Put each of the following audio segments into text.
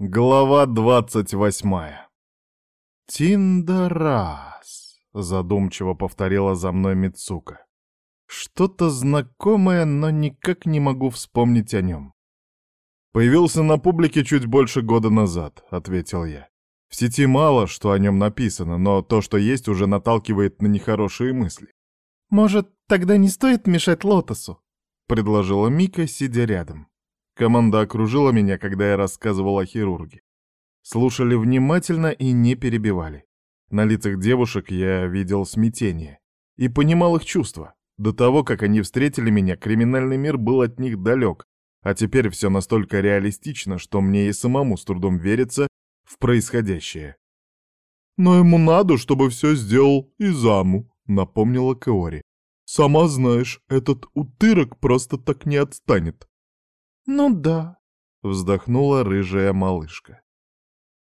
Глава двадцать восьмая. «Тиндарас», — задумчиво повторила за мной Мицука. «Что-то знакомое, но никак не могу вспомнить о нем». «Появился на публике чуть больше года назад», — ответил я. «В сети мало, что о нем написано, но то, что есть, уже наталкивает на нехорошие мысли». «Может, тогда не стоит мешать Лотосу?» — предложила Мика, сидя рядом. Команда окружила меня, когда я рассказывал о хирурге. Слушали внимательно и не перебивали. На лицах девушек я видел смятение и понимал их чувства. До того, как они встретили меня, криминальный мир был от них далек, а теперь все настолько реалистично, что мне и самому с трудом верится в происходящее. «Но ему надо, чтобы все сделал Изаму», — напомнила Каори. «Сама знаешь, этот утырок просто так не отстанет». «Ну да», — вздохнула рыжая малышка.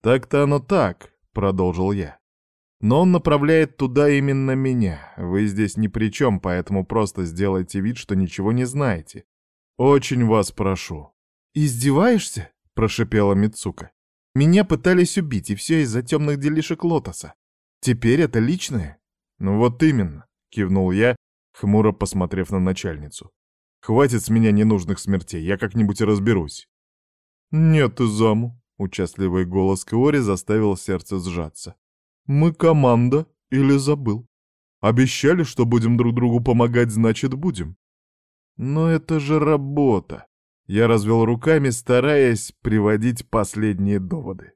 «Так-то оно так», — продолжил я. «Но он направляет туда именно меня. Вы здесь ни при чем, поэтому просто сделайте вид, что ничего не знаете. Очень вас прошу». «Издеваешься?» — прошипела Мицука. «Меня пытались убить, и все из-за темных делишек Лотоса. Теперь это личное?» «Ну вот именно», — кивнул я, хмуро посмотрев на начальницу. Хватит с меня ненужных смертей, я как-нибудь разберусь. Нет, заму. Участливый голос Киори заставил сердце сжаться. Мы команда или забыл? Обещали, что будем друг другу помогать, значит, будем. Но это же работа. Я развел руками, стараясь приводить последние доводы.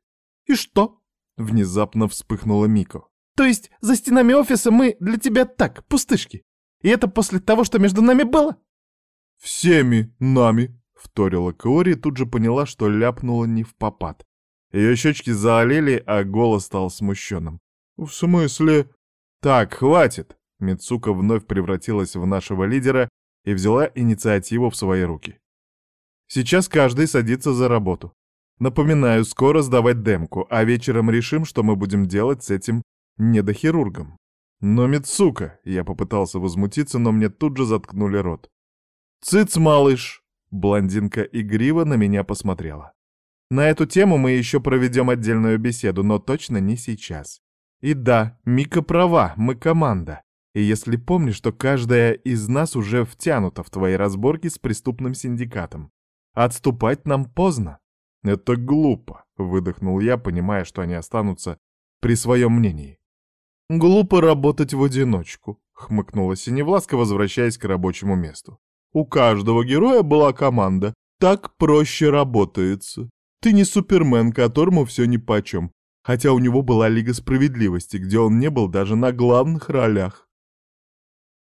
«И что?» — внезапно вспыхнула Мико. «То есть за стенами офиса мы для тебя так, пустышки? И это после того, что между нами было?» «Всеми нами», — вторила Кори и тут же поняла, что ляпнула не в попад. Ее щечки заолели, а голос стал смущенным. «В смысле?» «Так, хватит!» Мицука вновь превратилась в нашего лидера и взяла инициативу в свои руки. «Сейчас каждый садится за работу. Напоминаю, скоро сдавать демку, а вечером решим, что мы будем делать с этим недохирургом». «Но, Мицука!» — я попытался возмутиться, но мне тут же заткнули рот. «Цыц, малыш!» — блондинка игриво на меня посмотрела. «На эту тему мы еще проведем отдельную беседу, но точно не сейчас. И да, Мика права, мы команда. И если помнишь, что каждая из нас уже втянута в твои разборки с преступным синдикатом. Отступать нам поздно». «Это глупо», — выдохнул я, понимая, что они останутся при своем мнении. «Глупо работать в одиночку», — хмыкнула Синевласка, возвращаясь к рабочему месту. У каждого героя была команда. Так проще работается. Ты не Супермен, которому все нипочем. Хотя у него была Лига Справедливости, где он не был даже на главных ролях.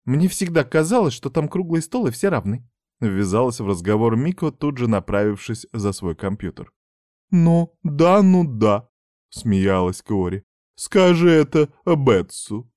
Мне всегда казалось, что там круглый стол и все равны. Ввязалась в разговор Мико, тут же направившись за свой компьютер. «Ну, да, ну да», — смеялась Кори. «Скажи это Бетсу».